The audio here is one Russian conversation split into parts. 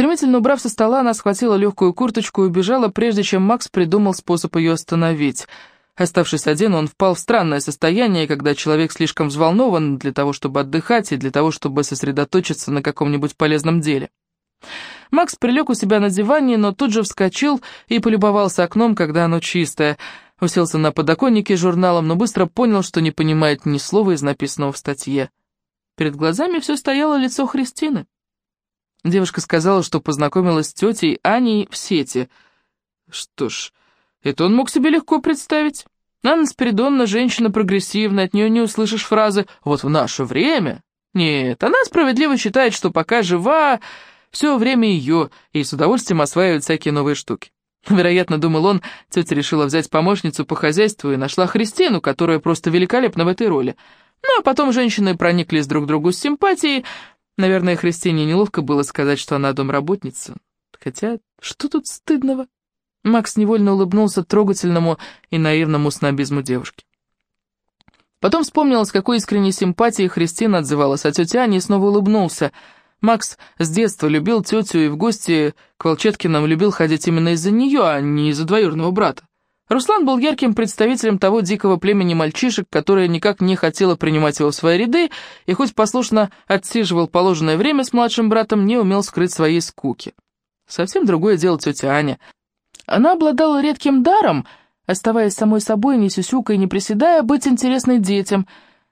Стремительно убрав со стола, она схватила легкую курточку и убежала, прежде чем Макс придумал способ ее остановить. Оставшись один, он впал в странное состояние, когда человек слишком взволнован для того, чтобы отдыхать, и для того, чтобы сосредоточиться на каком-нибудь полезном деле. Макс прилег у себя на диване, но тут же вскочил и полюбовался окном, когда оно чистое. Уселся на подоконнике с журналом, но быстро понял, что не понимает ни слова из написанного в статье. Перед глазами все стояло лицо Христины. Девушка сказала, что познакомилась с тетей Аней в сети. Что ж, это он мог себе легко представить. Анна Спиридонна женщина прогрессивная, от нее не услышишь фразы «вот в наше время». Нет, она справедливо считает, что пока жива, все время ее, и с удовольствием осваивает всякие новые штуки. Вероятно, думал он, тетя решила взять помощницу по хозяйству и нашла Христину, которая просто великолепна в этой роли. Ну, а потом женщины прониклись друг к другу с симпатией, Наверное, Христине неловко было сказать, что она домработница. Хотя, что тут стыдного? Макс невольно улыбнулся трогательному и наивному снобизму девушки. Потом вспомнил, с какой искренней симпатией Христина отзывалась о тете Ане и снова улыбнулся. Макс с детства любил тетю и в гости к Волчеткиным любил ходить именно из-за нее, а не из-за двоюродного брата. Руслан был ярким представителем того дикого племени мальчишек, которое никак не хотело принимать его в свои ряды, и хоть послушно отсиживал положенное время с младшим братом, не умел скрыть своей скуки. Совсем другое дело тетя Аня. Она обладала редким даром, оставаясь самой собой, не сюсюкой, не приседая, быть интересной детям,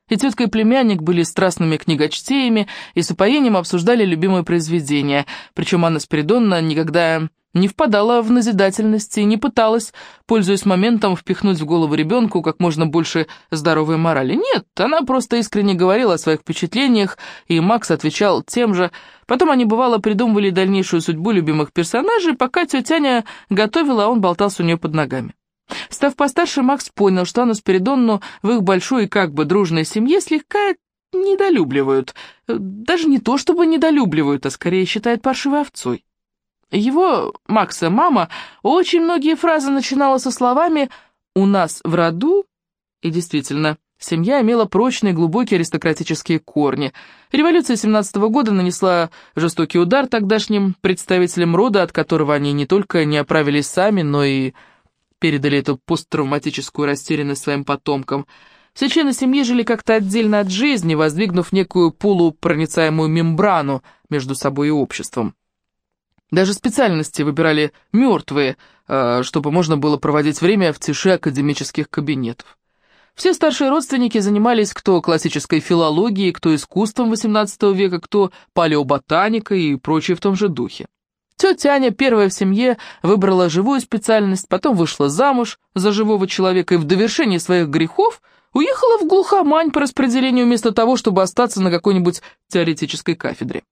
и тетка и племянник были страстными книгочтеями и с упоением обсуждали любимые произведения, причем Анна Спиридонна никогда не впадала в назидательность и не пыталась, пользуясь моментом, впихнуть в голову ребенку как можно больше здоровой морали. Нет, она просто искренне говорила о своих впечатлениях, и Макс отвечал тем же. Потом они, бывало, придумывали дальнейшую судьбу любимых персонажей, пока тетя Аня готовила, а он болтался у нее под ногами. Став постарше, Макс понял, что Анну Спиридонну в их большой и как бы дружной семье слегка недолюбливают. Даже не то чтобы недолюбливают, а скорее считают паршивой овцой. Его, Макса, мама, очень многие фразы начинала со словами «у нас в роду», и действительно, семья имела прочные глубокие аристократические корни. Революция 17 -го года нанесла жестокий удар тогдашним представителям рода, от которого они не только не оправились сами, но и передали эту посттравматическую растерянность своим потомкам. Все члены семьи жили как-то отдельно от жизни, воздвигнув некую полупроницаемую мембрану между собой и обществом. Даже специальности выбирали мертвые, э, чтобы можно было проводить время в тиши академических кабинетов. Все старшие родственники занимались кто классической филологией, кто искусством XVIII века, кто палеоботаникой и прочее в том же духе. Тетя Аня, первая в семье, выбрала живую специальность, потом вышла замуж за живого человека и в довершении своих грехов уехала в глухомань по распределению вместо того, чтобы остаться на какой-нибудь теоретической кафедре.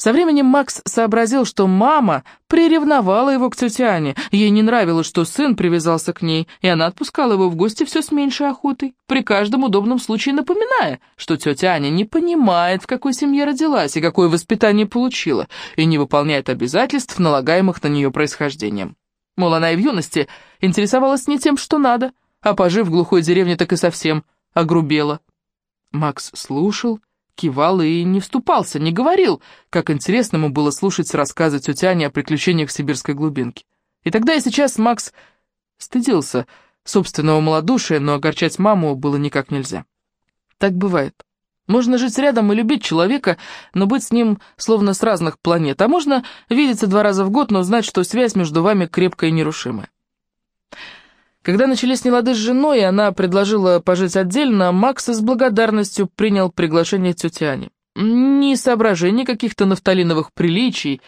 Со временем Макс сообразил, что мама приревновала его к тете Ане. Ей не нравилось, что сын привязался к ней, и она отпускала его в гости все с меньшей охотой, при каждом удобном случае напоминая, что тетя Аня не понимает, в какой семье родилась и какое воспитание получила, и не выполняет обязательств, налагаемых на нее происхождением. Мол, она и в юности интересовалась не тем, что надо, а пожив в глухой деревне, так и совсем огрубела. Макс слушал кивал и не вступался, не говорил, как интересно ему было слушать рассказы тети Ани о приключениях в сибирской глубинке. И тогда и сейчас Макс стыдился собственного малодушия, но огорчать маму было никак нельзя. Так бывает. Можно жить рядом и любить человека, но быть с ним словно с разных планет, а можно видеться два раза в год, но знать, что связь между вами крепкая и нерушимая. Когда начались нелады с женой, она предложила пожить отдельно, Макс с благодарностью принял приглашение тети Ани. Ни соображений каких-то нафталиновых приличий,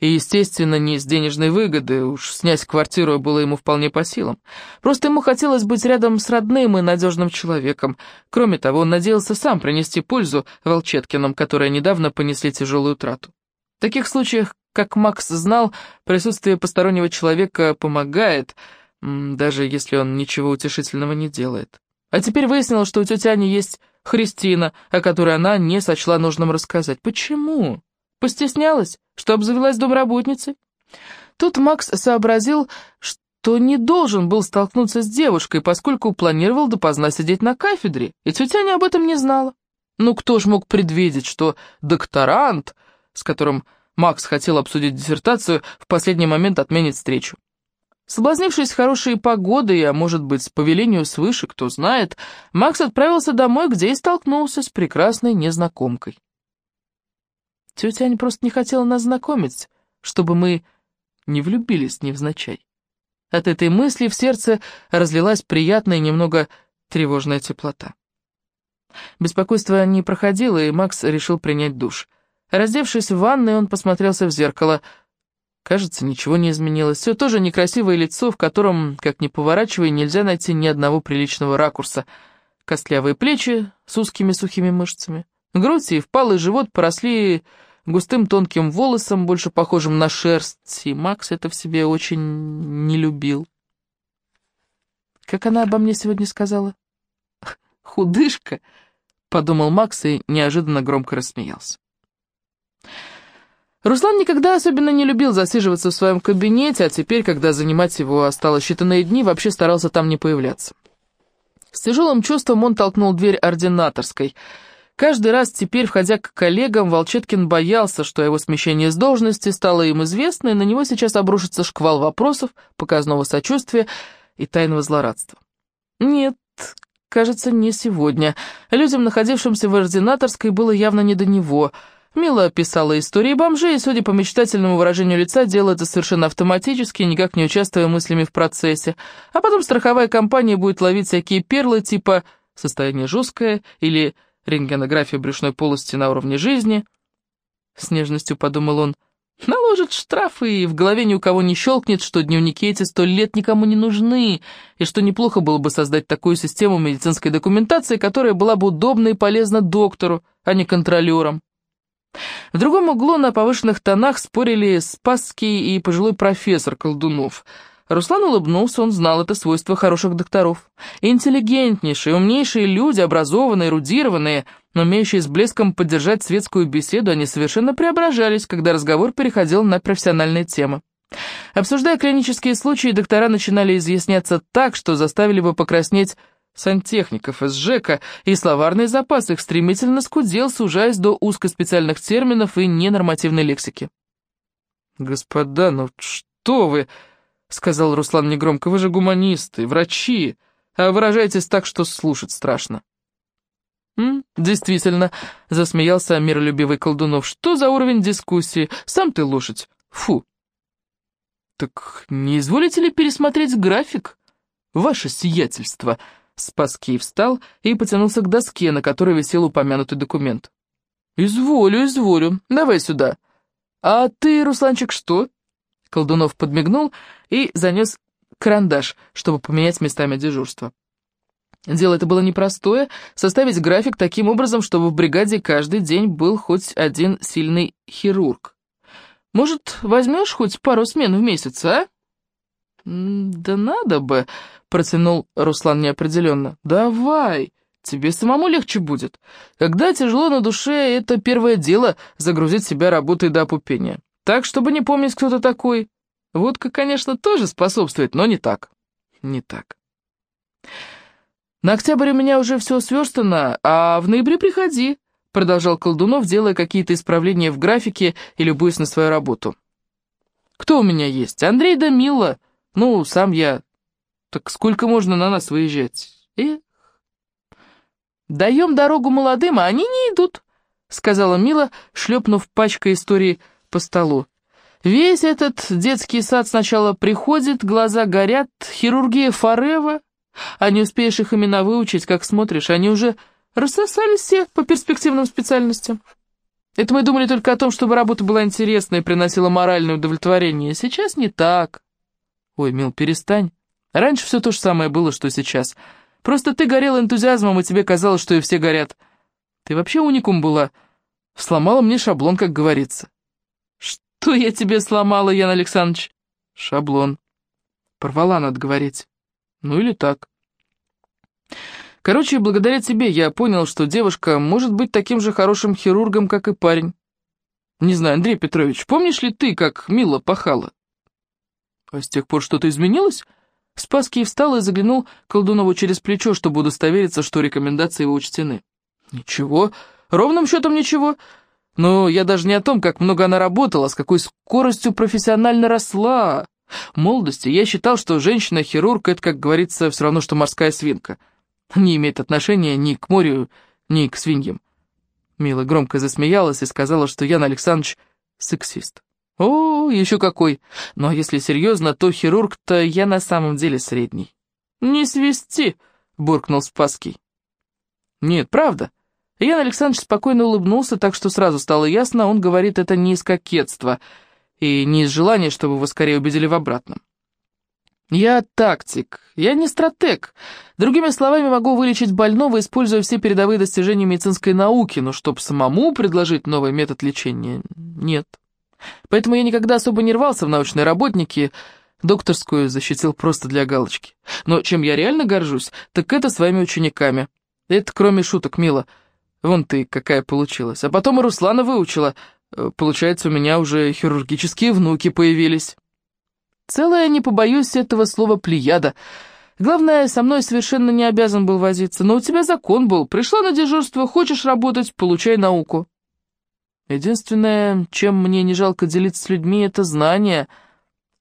и, естественно, не из денежной выгоды, уж снять квартиру было ему вполне по силам. Просто ему хотелось быть рядом с родным и надежным человеком. Кроме того, он надеялся сам принести пользу Волчеткиным, которые недавно понесли тяжелую утрату. В таких случаях, как Макс знал, присутствие постороннего человека помогает – даже если он ничего утешительного не делает. А теперь выяснилось, что у тети Ани есть Христина, о которой она не сочла нужным рассказать. Почему? Постеснялась, что обзавелась домработницей? Тут Макс сообразил, что не должен был столкнуться с девушкой, поскольку планировал допоздна сидеть на кафедре, и тетя Аня об этом не знала. Ну кто ж мог предвидеть, что докторант, с которым Макс хотел обсудить диссертацию, в последний момент отменить встречу. Соблазнившись хорошей погодой, а может быть, по велению свыше, кто знает, Макс отправился домой, где и столкнулся с прекрасной незнакомкой. Тетя Аня просто не хотела нас знакомить, чтобы мы не влюбились невзначай. От этой мысли в сердце разлилась приятная и немного тревожная теплота. Беспокойство не проходило, и Макс решил принять душ. Раздевшись в ванной, он посмотрелся в зеркало — Кажется, ничего не изменилось. Все то же некрасивое лицо, в котором, как ни поворачивай, нельзя найти ни одного приличного ракурса. Костлявые плечи с узкими сухими мышцами. Грудь и впалый живот поросли густым тонким волосом, больше похожим на шерсть, и Макс это в себе очень не любил. Как она обо мне сегодня сказала? «Худышка», — подумал Макс и неожиданно громко рассмеялся. Руслан никогда особенно не любил засиживаться в своем кабинете, а теперь, когда занимать его осталось считанные дни, вообще старался там не появляться. С тяжелым чувством он толкнул дверь ординаторской. Каждый раз теперь, входя к коллегам, Волчеткин боялся, что его смещение с должности стало им известно, и на него сейчас обрушится шквал вопросов, показного сочувствия и тайного злорадства. Нет, кажется, не сегодня. Людям, находившимся в ординаторской, было явно не до него — Мила описала истории бомжей, и, судя по мечтательному выражению лица, делала это совершенно автоматически, никак не участвуя мыслями в процессе. А потом страховая компания будет ловить всякие перлы типа «состояние жесткое» или «рентгенография брюшной полости на уровне жизни». С нежностью подумал он. Наложит штрафы, и в голове ни у кого не щелкнет, что дневники эти сто лет никому не нужны, и что неплохо было бы создать такую систему медицинской документации, которая была бы удобна и полезна доктору, а не контролерам. В другом углу на повышенных тонах спорили Спасский и пожилой профессор Колдунов. Руслан улыбнулся, он знал это свойство хороших докторов. Интеллигентнейшие, умнейшие люди, образованные, эрудированные, но умеющие с блеском поддержать светскую беседу, они совершенно преображались, когда разговор переходил на профессиональные темы. Обсуждая клинические случаи, доктора начинали изъясняться так, что заставили бы покраснеть сантехников из ЖЭКа, и словарный запас их стремительно скудел, сужаясь до узкоспециальных терминов и ненормативной лексики. «Господа, ну что вы!» — сказал Руслан негромко. «Вы же гуманисты, врачи, а выражаетесь так, что слушать страшно». «М? Действительно», — засмеялся миролюбивый Колдунов. «Что за уровень дискуссии? Сам ты лошадь. Фу». «Так не изволите ли пересмотреть график, ваше сиятельство?» Спаский встал и потянулся к доске, на которой висел упомянутый документ. «Изволю, изволю. Давай сюда». «А ты, Русланчик, что?» Колдунов подмигнул и занес карандаш, чтобы поменять местами дежурства. Дело это было непростое, составить график таким образом, чтобы в бригаде каждый день был хоть один сильный хирург. Может, возьмешь хоть пару смен в месяц, а? «Да надо бы», — протянул Руслан неопределенно. «Давай, тебе самому легче будет. Когда тяжело на душе, это первое дело — загрузить себя работой до опупения. Так, чтобы не помнить, кто ты такой. Водка, конечно, тоже способствует, но не так. Не так». «На октябрь у меня уже все сверстано, а в ноябре приходи», — продолжал Колдунов, делая какие-то исправления в графике и любуясь на свою работу. «Кто у меня есть? Андрей да Мила. Ну, сам я... Так сколько можно на нас выезжать? Эх. Даем дорогу молодым, а они не идут, сказала Мила, шлепнув пачкой истории по столу. Весь этот детский сад сначала приходит, глаза горят, хирургия форева, а не успеешь их имена выучить, как смотришь, они уже рассосались все по перспективным специальностям. Это мы думали только о том, чтобы работа была интересной и приносила моральное удовлетворение. Сейчас не так. Ой, Мил, перестань. Раньше все то же самое было, что сейчас. Просто ты горел энтузиазмом, и тебе казалось, что и все горят. Ты вообще уникум была. Сломала мне шаблон, как говорится. Что я тебе сломала, Ян Александрович? Шаблон. Порвала, надо говорить. Ну или так. Короче, благодаря тебе я понял, что девушка может быть таким же хорошим хирургом, как и парень. Не знаю, Андрей Петрович, помнишь ли ты, как мило пахала? «А с тех пор что-то изменилось?» Спаский встал и заглянул Колдунову через плечо, чтобы удостовериться, что рекомендации его учтены. «Ничего, ровным счетом ничего. Но я даже не о том, как много она работала, с какой скоростью профессионально росла. В молодости я считал, что женщина-хирург — это, как говорится, все равно, что морская свинка. Не имеет отношения ни к морю, ни к свиньям. Мила громко засмеялась и сказала, что Ян Александрович сексист. О, еще какой! Но если серьезно, то хирург-то я на самом деле средний. Не свисти, буркнул Спасский. Нет, правда. Ян Александрович спокойно улыбнулся, так что сразу стало ясно, он говорит это не из кокетства и не из желания, чтобы его скорее убедили в обратном. «Я тактик, я не стратег. Другими словами, могу вылечить больного, используя все передовые достижения медицинской науки, но чтобы самому предложить новый метод лечения, нет. Поэтому я никогда особо не рвался в научные работники, докторскую защитил просто для галочки. Но чем я реально горжусь, так это своими учениками. Это кроме шуток, мило. Вон ты какая получилась. А потом и Руслана выучила. Э, получается, у меня уже хирургические внуки появились». Целая, не побоюсь этого слова, плеяда. Главное, со мной совершенно не обязан был возиться, но у тебя закон был. Пришла на дежурство, хочешь работать, получай науку. Единственное, чем мне не жалко делиться с людьми, это знания,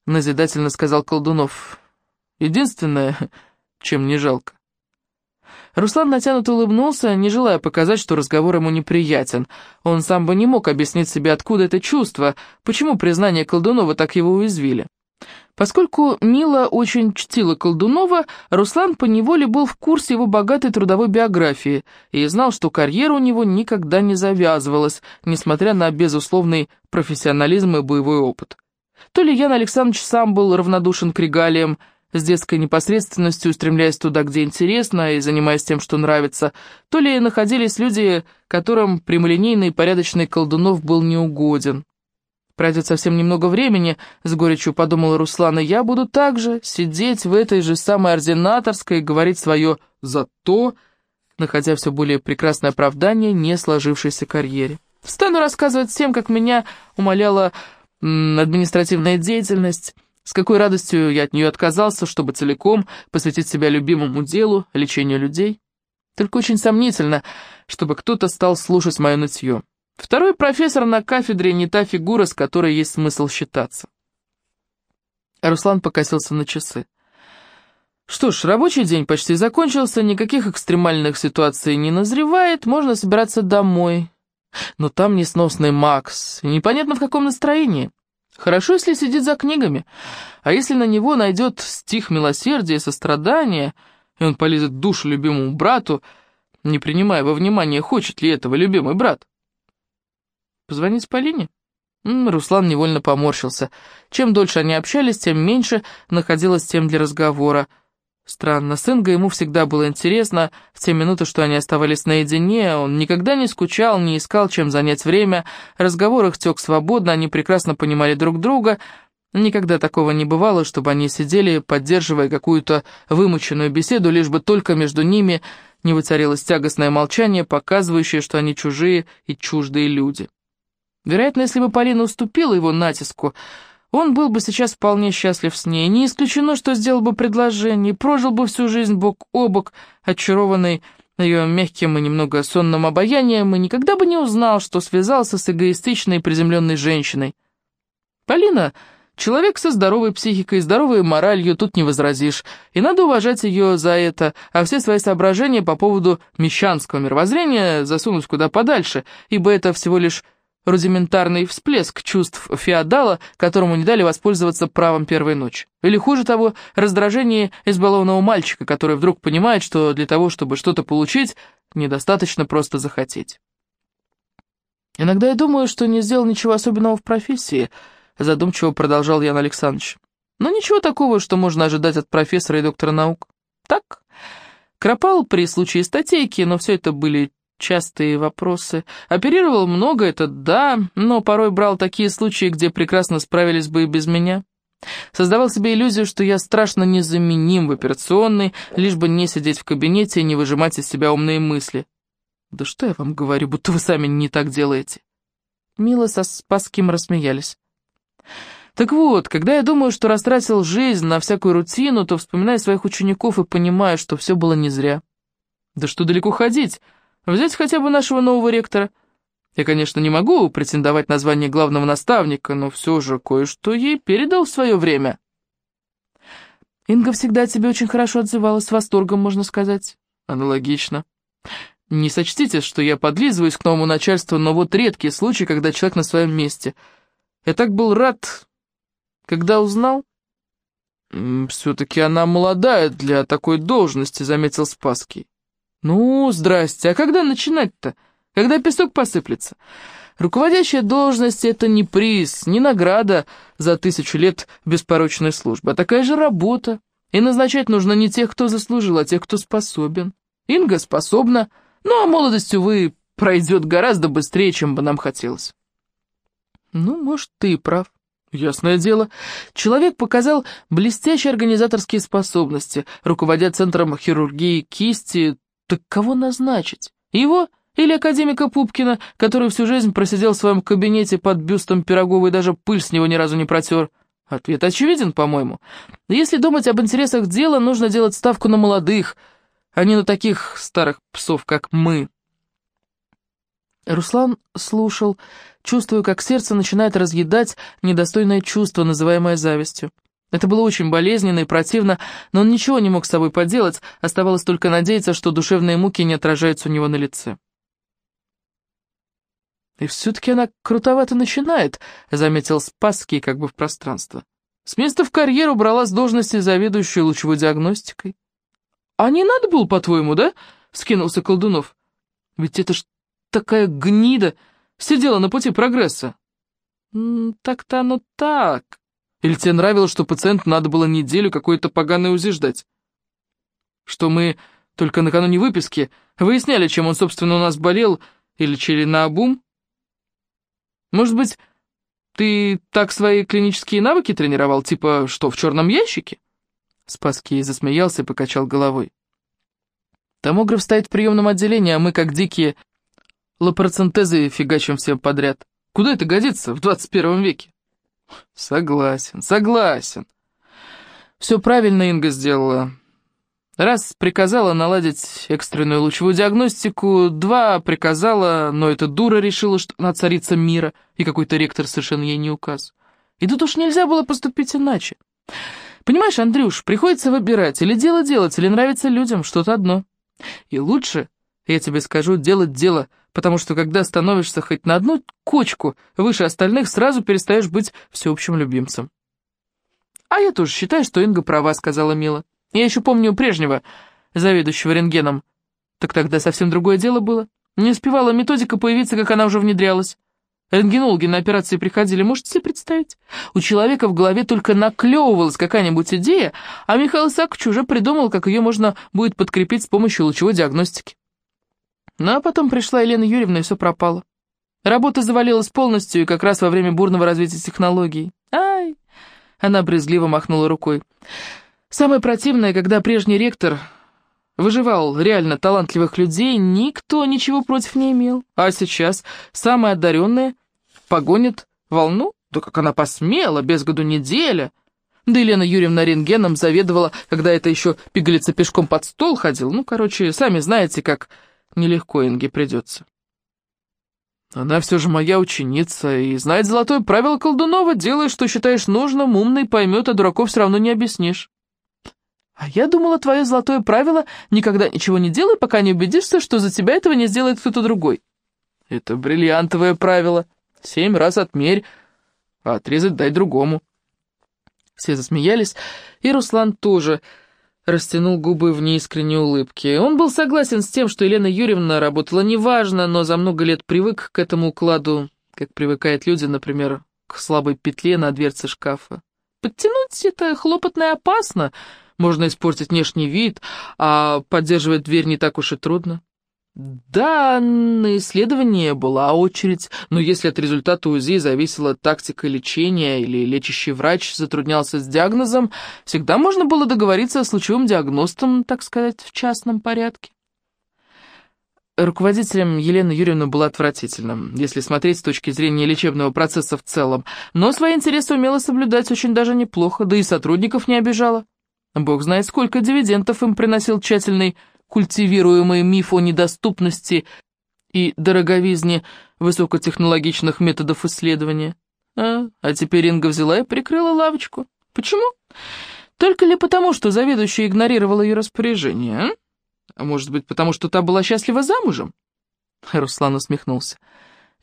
назидательно сказал Колдунов. Единственное, чем не жалко. Руслан натянуто улыбнулся, не желая показать, что разговор ему неприятен. Он сам бы не мог объяснить себе, откуда это чувство, почему признание Колдунова так его уязвили. Поскольку Мила очень чтила Колдунова, Руслан поневоле был в курсе его богатой трудовой биографии и знал, что карьера у него никогда не завязывалась, несмотря на безусловный профессионализм и боевой опыт. То ли Ян Александрович сам был равнодушен к регалиям, с детской непосредственностью устремляясь туда, где интересно, и занимаясь тем, что нравится, то ли находились люди, которым прямолинейный и порядочный Колдунов был неугоден. Пройдет совсем немного времени, с горечью подумала Руслана, я буду также сидеть в этой же самой ординаторской и говорить свое «зато», находя все более прекрасное оправдание не сложившейся карьере. Стану рассказывать всем, как меня умоляла административная деятельность, с какой радостью я от нее отказался, чтобы целиком посвятить себя любимому делу, лечению людей. Только очень сомнительно, чтобы кто-то стал слушать мое нытье. Второй профессор на кафедре не та фигура, с которой есть смысл считаться. Руслан покосился на часы. Что ж, рабочий день почти закончился, никаких экстремальных ситуаций не назревает, можно собираться домой. Но там несносный Макс, и непонятно в каком настроении. Хорошо, если сидит за книгами, а если на него найдет стих милосердия и сострадания, и он полезет душу любимому брату, не принимая во внимание, хочет ли этого любимый брат. Позвонить Полине? Руслан невольно поморщился. Чем дольше они общались, тем меньше находилось тем для разговора. Странно, с Ингой ему всегда было интересно, в те минуты, что они оставались наедине, он никогда не скучал, не искал, чем занять время, разговор их тек свободно, они прекрасно понимали друг друга, никогда такого не бывало, чтобы они сидели, поддерживая какую-то вымученную беседу, лишь бы только между ними не воцарилось тягостное молчание, показывающее, что они чужие и чуждые люди. Вероятно, если бы Полина уступила его натиску, он был бы сейчас вполне счастлив с ней. Не исключено, что сделал бы предложение, прожил бы всю жизнь бок о бок, очарованный ее мягким и немного сонным обаянием, и никогда бы не узнал, что связался с эгоистичной и приземленной женщиной. Полина — человек со здоровой психикой, здоровой моралью, тут не возразишь, и надо уважать ее за это, а все свои соображения по поводу мещанского мировоззрения засунуть куда подальше, ибо это всего лишь рудиментарный всплеск чувств феодала, которому не дали воспользоваться правом первой ночи. Или хуже того, раздражение избалованного мальчика, который вдруг понимает, что для того, чтобы что-то получить, недостаточно просто захотеть. «Иногда я думаю, что не сделал ничего особенного в профессии», задумчиво продолжал Ян Александрович. «Но ничего такого, что можно ожидать от профессора и доктора наук. Так, кропал при случае статейки, но все это были частые вопросы. Оперировал много, это да, но порой брал такие случаи, где прекрасно справились бы и без меня. Создавал себе иллюзию, что я страшно незаменим в операционной, лишь бы не сидеть в кабинете и не выжимать из себя умные мысли. Да что я вам говорю, будто вы сами не так делаете. Мила со Спасским рассмеялись. Так вот, когда я думаю, что растратил жизнь на всякую рутину, то вспоминаю своих учеников и понимаю, что все было не зря. Да что далеко ходить, Взять хотя бы нашего нового ректора. Я, конечно, не могу претендовать на звание главного наставника, но все же кое-что ей передал в свое время. Инга всегда о тебе очень хорошо отзывалась, с восторгом, можно сказать. Аналогично. Не сочтите, что я подлизываюсь к новому начальству, но вот редкий случай, когда человек на своем месте. Я так был рад, когда узнал. «Все-таки она молодая для такой должности», — заметил Спасский. «Ну, здрасте, а когда начинать-то? Когда песок посыплется?» Руководящая должность — это не приз, не награда за тысячу лет беспорочной службы, а такая же работа. И назначать нужно не тех, кто заслужил, а тех, кто способен. Инга способна, ну а молодость, увы, пройдет гораздо быстрее, чем бы нам хотелось. Ну, может, ты и прав. Ясное дело. Человек показал блестящие организаторские способности, руководя центром хирургии кисти. Так кого назначить? Его или академика Пупкина, который всю жизнь просидел в своем кабинете под бюстом Пирогова и даже пыль с него ни разу не протер? Ответ очевиден, по-моему. Если думать об интересах дела, нужно делать ставку на молодых, а не на таких старых псов, как мы. Руслан слушал, чувствуя, как сердце начинает разъедать недостойное чувство, называемое завистью. Это было очень болезненно и противно, но он ничего не мог с собой поделать, оставалось только надеяться, что душевные муки не отражаются у него на лице. «И все-таки она крутовато начинает», — заметил Спасский как бы в пространство. «С места в карьеру брала с должности заведующую лучевой диагностикой». «А не надо было, по-твоему, да?» — скинулся Колдунов. «Ведь это ж такая гнида сидела на пути прогресса». «Так-то оно так. Или тебе нравилось, что пациент надо было неделю какое-то поганое УЗИ ждать? Что мы только накануне выписки выясняли, чем он, собственно, у нас болел, или чили на обум?» Может быть, ты так свои клинические навыки тренировал, типа что, в черном ящике?» Спаский засмеялся и покачал головой. «Томограф стоит в приемном отделении, а мы, как дикие, лапарацентезы фигачим всем подряд. Куда это годится в 21 веке?» «Согласен, согласен. Все правильно Инга сделала. Раз приказала наладить экстренную лучевую диагностику, два приказала, но эта дура решила, что она царица мира, и какой-то ректор совершенно ей не указ. И тут уж нельзя было поступить иначе. Понимаешь, Андрюш, приходится выбирать, или дело делать, или нравится людям, что-то одно. И лучше, я тебе скажу, делать дело, потому что когда становишься хоть на одну кочку выше остальных, сразу перестаешь быть всеобщим любимцем. «А я тоже считаю, что Инга права», — сказала Мила. Я еще помню прежнего, заведующего рентгеном. Так тогда совсем другое дело было. Не успевала методика появиться, как она уже внедрялась. Рентгенологи на операции приходили, можете себе представить? У человека в голове только наклевывалась какая-нибудь идея, а Михаил Исаакович уже придумал, как ее можно будет подкрепить с помощью лучевой диагностики. Ну а потом пришла Елена Юрьевна, и все пропало. Работа завалилась полностью, и как раз во время бурного развития технологий. Ай! Она брезгливо махнула рукой. Самое противное, когда прежний ректор выживал реально талантливых людей, никто ничего против не имел. А сейчас самая одаренная погонит волну? Да как она посмела, без году неделя. Да Елена Юрьевна рентгеном заведовала, когда это еще пигалица пешком под стол ходил. Ну, короче, сами знаете, как нелегко Инге придется. Она все же моя ученица и знает золотое правило колдунова, делай, что считаешь нужным, умный поймет, а дураков все равно не объяснишь. «А я думала, твое золотое правило — никогда ничего не делай, пока не убедишься, что за тебя этого не сделает кто-то другой». «Это бриллиантовое правило. Семь раз отмерь, а отрезать дай другому». Все засмеялись, и Руслан тоже растянул губы в неискренней улыбке. Он был согласен с тем, что Елена Юрьевна работала неважно, но за много лет привык к этому укладу, как привыкают люди, например, к слабой петле на дверце шкафа. Подтянуть это хлопотно и опасно — можно испортить внешний вид, а поддерживать дверь не так уж и трудно. Да, на исследование была очередь, но если от результата УЗИ зависела тактика лечения или лечащий врач затруднялся с диагнозом, всегда можно было договориться с лучевым диагностом, так сказать, в частном порядке. Руководителем Елена Юрьевна была отвратительным, если смотреть с точки зрения лечебного процесса в целом, но свои интересы умела соблюдать очень даже неплохо, да и сотрудников не обижала. Бог знает, сколько дивидендов им приносил тщательный культивируемый миф о недоступности и дороговизне высокотехнологичных методов исследования. А, а теперь Инга взяла и прикрыла лавочку. Почему? Только ли потому, что заведующая игнорировала ее распоряжение, а? А может быть, потому что та была счастлива замужем? Руслан усмехнулся.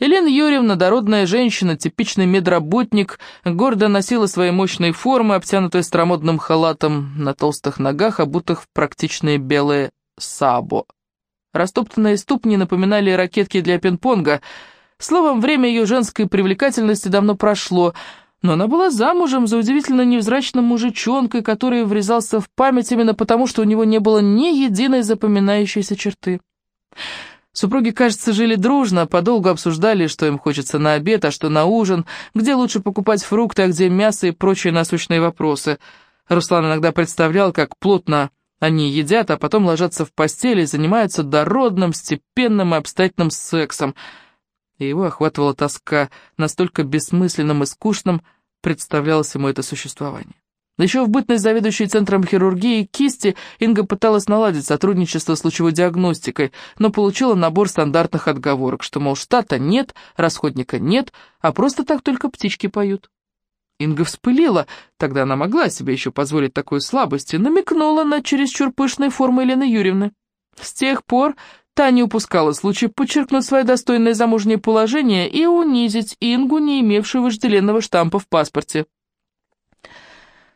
Елена Юрьевна, дородная женщина, типичный медработник, гордо носила свои мощные формы, обтянутые старомодным халатом, на толстых ногах, обутых в практичные белые сабо. Растоптанные ступни напоминали ракетки для пинг-понга. Словом, время ее женской привлекательности давно прошло, но она была замужем за удивительно невзрачным мужичонкой, который врезался в память именно потому, что у него не было ни единой запоминающейся черты. Супруги, кажется, жили дружно, подолгу обсуждали, что им хочется на обед, а что на ужин, где лучше покупать фрукты, а где мясо и прочие насущные вопросы. Руслан иногда представлял, как плотно они едят, а потом ложатся в постели и занимаются дородным, степенным и обстоятельным сексом. И его охватывала тоска, настолько бессмысленным и скучным представлялось ему это существование. Еще в бытность заведующей центром хирургии кисти Инга пыталась наладить сотрудничество с лучевой диагностикой, но получила набор стандартных отговорок, что, мол, штата нет, расходника нет, а просто так только птички поют. Инга вспылила, тогда она могла себе еще позволить такую слабость, и намекнула на чересчур пышные формы Елены Юрьевны. С тех пор та не упускала случай подчеркнуть свое достойное замужнее положение и унизить Ингу, не имевшую вожделенного штампа в паспорте.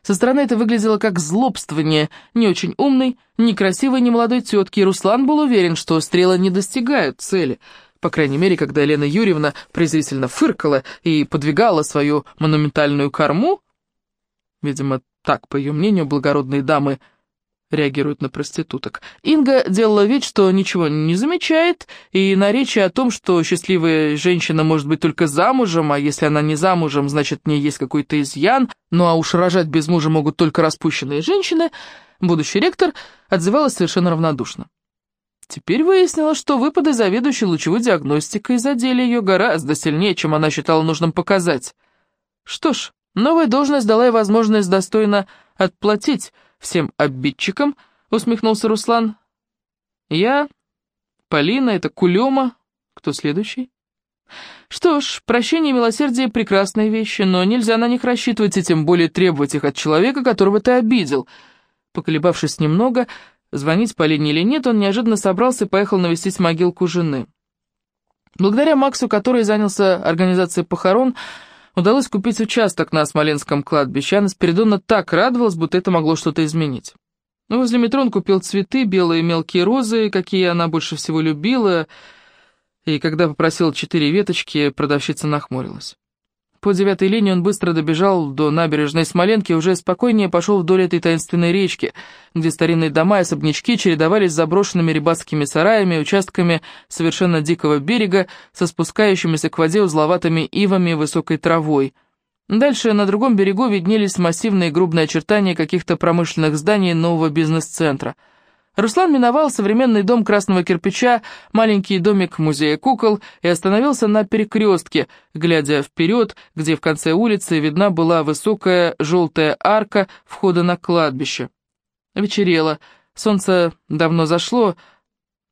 Со стороны это выглядело как злобствование не очень умной, некрасивой, немолодой тетки, и Руслан был уверен, что стрелы не достигают цели. По крайней мере, когда Елена Юрьевна презрительно фыркала и подвигала свою монументальную корму, видимо, так, по ее мнению, благородные дамы – реагируют на проституток. Инга делала вид, что ничего не замечает, и на речи о том, что счастливая женщина может быть только замужем, а если она не замужем, значит, в ней есть какой-то изъян, ну а уж рожать без мужа могут только распущенные женщины, будущий ректор отзывалась совершенно равнодушно. Теперь выяснилось, что выпады заведующей лучевой диагностикой задели ее гораздо сильнее, чем она считала нужным показать. Что ж, новая должность дала ей возможность достойно отплатить всем обидчикам», — усмехнулся Руслан. «Я, Полина, это Кулема. Кто следующий?» «Что ж, прощение и милосердие — прекрасные вещи, но нельзя на них рассчитывать и тем более требовать их от человека, которого ты обидел». Поколебавшись немного, звонить Полине или нет, он неожиданно собрался и поехал навестить могилку жены. Благодаря Максу, который занялся организацией похорон, удалось купить участок на Смоленском кладбище. Анна Спиридоновна так радовалась, будто это могло что-то изменить. Возле метро он купил цветы, белые мелкие розы, какие она больше всего любила, и когда попросил четыре веточки, продавщица нахмурилась. По девятой линии он быстро добежал до набережной Смоленки и уже спокойнее пошел вдоль этой таинственной речки, где старинные дома и особнячки чередовались с заброшенными рыбацкими сараями, участками совершенно дикого берега, со спускающимися к воде узловатыми ивами и высокой травой. Дальше на другом берегу виднелись массивные грубные очертания каких-то промышленных зданий нового бизнес-центра – Руслан миновал современный дом красного кирпича, маленький домик музея кукол и остановился на перекрестке, глядя вперед, где в конце улицы видна была высокая желтая арка входа на кладбище. Вечерело, солнце давно зашло,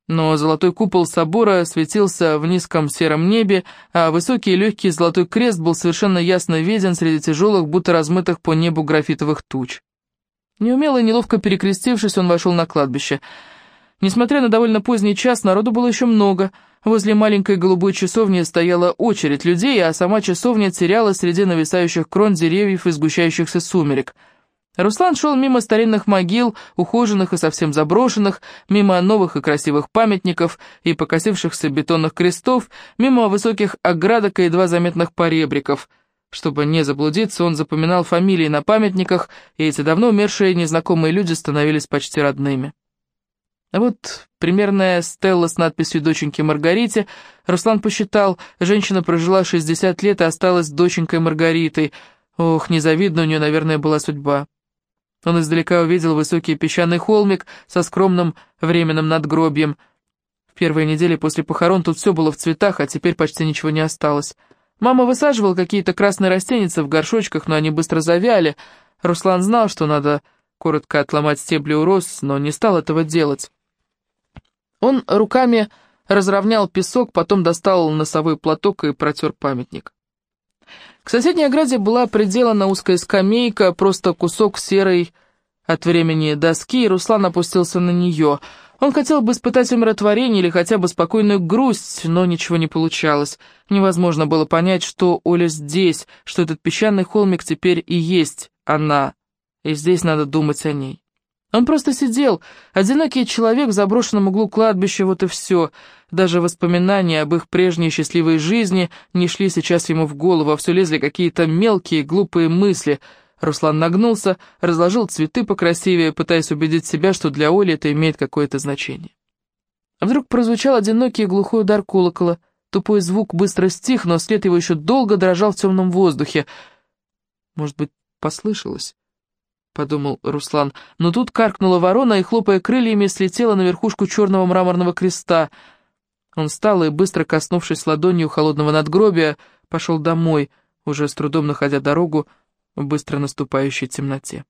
но золотой купол собора светился в низком сером небе, а высокий и легкий золотой крест был совершенно ясно виден среди тяжелых, будто размытых по небу графитовых туч. Неумело и неловко перекрестившись, он вошел на кладбище. Несмотря на довольно поздний час, народу было еще много. Возле маленькой голубой часовни стояла очередь людей, а сама часовня терялась среди нависающих крон деревьев и сгущающихся сумерек. Руслан шел мимо старинных могил, ухоженных и совсем заброшенных, мимо новых и красивых памятников и покосившихся бетонных крестов, мимо высоких оградок и едва заметных поребриков — чтобы не заблудиться, он запоминал фамилии на памятниках, и эти давно умершие незнакомые люди становились почти родными. А вот примерная стелла с надписью «Доченьки Маргарите» Руслан посчитал, женщина прожила 60 лет и осталась доченькой Маргаритой. Ох, незавидна у нее, наверное, была судьба. Он издалека увидел высокий песчаный холмик со скромным временным надгробьем. В первые недели после похорон тут все было в цветах, а теперь почти ничего не осталось. Мама высаживала какие-то красные растеницы в горшочках, но они быстро завяли. Руслан знал, что надо коротко отломать стебли у роз, но не стал этого делать. Он руками разровнял песок, потом достал носовой платок и протер памятник. К соседней ограде была приделана узкая скамейка, просто кусок серой от времени доски, и Руслан опустился на нее. Он хотел бы испытать умиротворение или хотя бы спокойную грусть, но ничего не получалось. Невозможно было понять, что Оля здесь, что этот песчаный холмик теперь и есть она, и здесь надо думать о ней. Он просто сидел, одинокий человек в заброшенном углу кладбища, вот и все. Даже воспоминания об их прежней счастливой жизни не шли сейчас ему в голову, а все лезли какие-то мелкие, глупые мысли. Руслан нагнулся, разложил цветы покрасивее, пытаясь убедить себя, что для Оли это имеет какое-то значение. Вдруг прозвучал одинокий глухой удар колокола. Тупой звук быстро стих, но след его еще долго дрожал в темном воздухе. Может быть, послышалось? подумал Руслан, но тут каркнула ворона и, хлопая крыльями, слетела на верхушку черного мраморного креста. Он встал и, быстро коснувшись ладонью холодного надгробия, пошел домой, уже с трудом находя дорогу в быстро наступающей темноте.